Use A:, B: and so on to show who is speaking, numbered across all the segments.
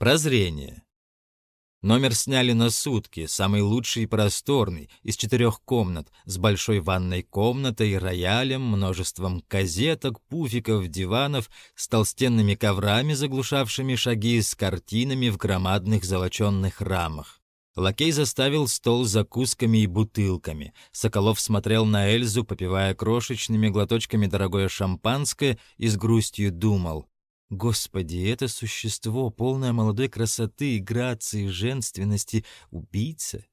A: Прозрение. Номер сняли на сутки, самый лучший и просторный, из четырех комнат, с большой ванной комнатой, роялем, множеством казеток, пуфиков, диванов, с толстенными коврами, заглушавшими шаги, с картинами в громадных золоченных рамах. Лакей заставил стол закусками и бутылками. Соколов смотрел на Эльзу, попивая крошечными глоточками дорогое шампанское, и с грустью думал. Господи, это существо, полное молодой красоты, грации, женственности, убийца.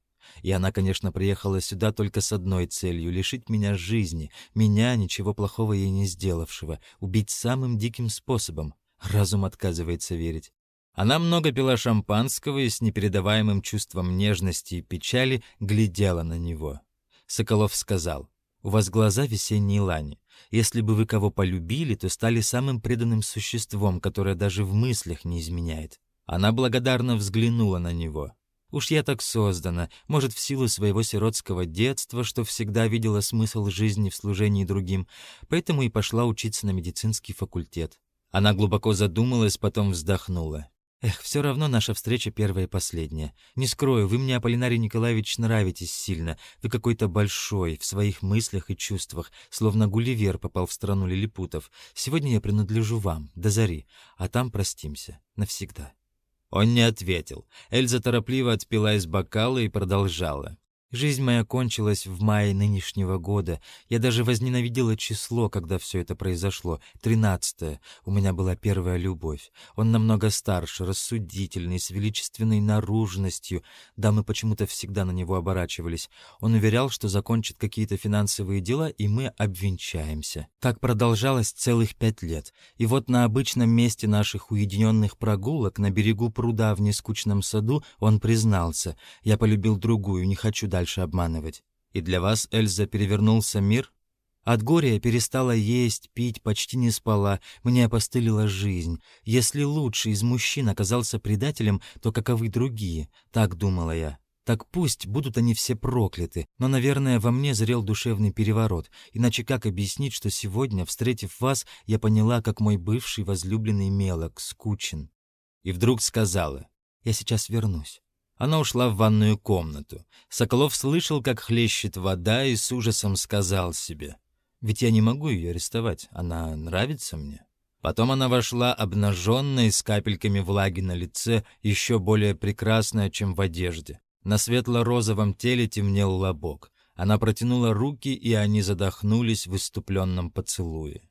A: И она, конечно, приехала сюда только с одной целью — лишить меня жизни, меня, ничего плохого ей не сделавшего, убить самым диким способом. Разум отказывается верить. Она много пила шампанского и с непередаваемым чувством нежности и печали глядела на него. Соколов сказал, «У вас глаза весенней лани. Если бы вы кого полюбили, то стали самым преданным существом, которое даже в мыслях не изменяет. Она благодарно взглянула на него. Уж я так создана, может, в силу своего сиротского детства, что всегда видела смысл жизни в служении другим, поэтому и пошла учиться на медицинский факультет. Она глубоко задумалась, потом вздохнула. Эх, все равно наша встреча первая и последняя. Не скрою, вы мне, Аполлинарий Николаевич, нравитесь сильно. Вы какой-то большой, в своих мыслях и чувствах, словно Гулливер попал в страну лилипутов. Сегодня я принадлежу вам, до зари, а там простимся. Навсегда». Он не ответил. Эльза торопливо отпила из бокала и продолжала. Жизнь моя кончилась в мае нынешнего года. Я даже возненавидела число, когда все это произошло. Тринадцатое. У меня была первая любовь. Он намного старше, рассудительный, с величественной наружностью. Дамы почему-то всегда на него оборачивались. Он уверял, что закончит какие-то финансовые дела, и мы обвенчаемся. Так продолжалось целых пять лет. И вот на обычном месте наших уединенных прогулок, на берегу пруда в нескучном саду, он признался. Я полюбил другую, не хочу дальше дальше обманывать. И для вас, Эльза, перевернулся мир? От горя я перестала есть, пить, почти не спала, мне опостылила жизнь. Если лучший из мужчин оказался предателем, то каковы другие? Так думала я. Так пусть будут они все прокляты, но, наверное, во мне зрел душевный переворот. Иначе как объяснить, что сегодня, встретив вас, я поняла, как мой бывший возлюбленный мелок, скучен. И вдруг сказала, я сейчас вернусь. Она ушла в ванную комнату. Соколов слышал, как хлещет вода, и с ужасом сказал себе, «Ведь я не могу ее арестовать, она нравится мне». Потом она вошла обнаженная, с капельками влаги на лице, еще более прекрасная, чем в одежде. На светло-розовом теле темнел лобок. Она протянула руки, и они задохнулись в выступленном поцелуе.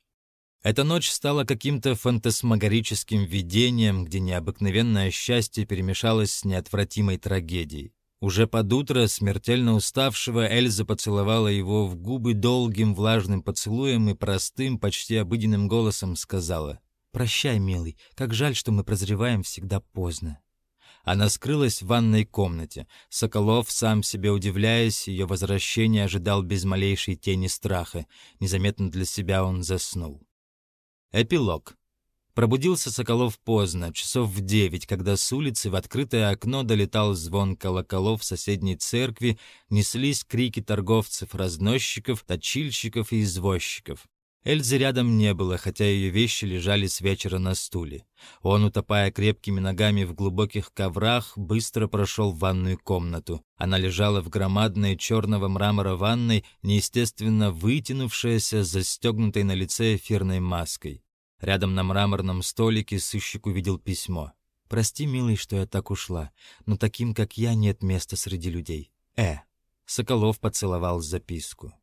A: Эта ночь стала каким-то фантасмагорическим видением, где необыкновенное счастье перемешалось с неотвратимой трагедией. Уже под утро, смертельно уставшего, Эльза поцеловала его в губы долгим влажным поцелуем и простым, почти обыденным голосом сказала «Прощай, милый, как жаль, что мы прозреваем всегда поздно». Она скрылась в ванной комнате. Соколов, сам себе удивляясь, ее возвращение ожидал без малейшей тени страха. Незаметно для себя он заснул. Эпилог. Пробудился Соколов поздно, часов в девять, когда с улицы в открытое окно долетал звон колоколов соседней церкви, неслись крики торговцев, разносчиков, точильщиков и извозчиков. Эльзы рядом не было, хотя ее вещи лежали с вечера на стуле. Он, утопая крепкими ногами в глубоких коврах, быстро прошел в ванную комнату. Она лежала в громадной черного мрамора ванной, неестественно вытянувшаяся, застегнутой на лице эфирной маской. Рядом на мраморном столике сыщик увидел письмо. «Прости, милый, что я так ушла, но таким, как я, нет места среди людей. Э». Соколов поцеловал записку.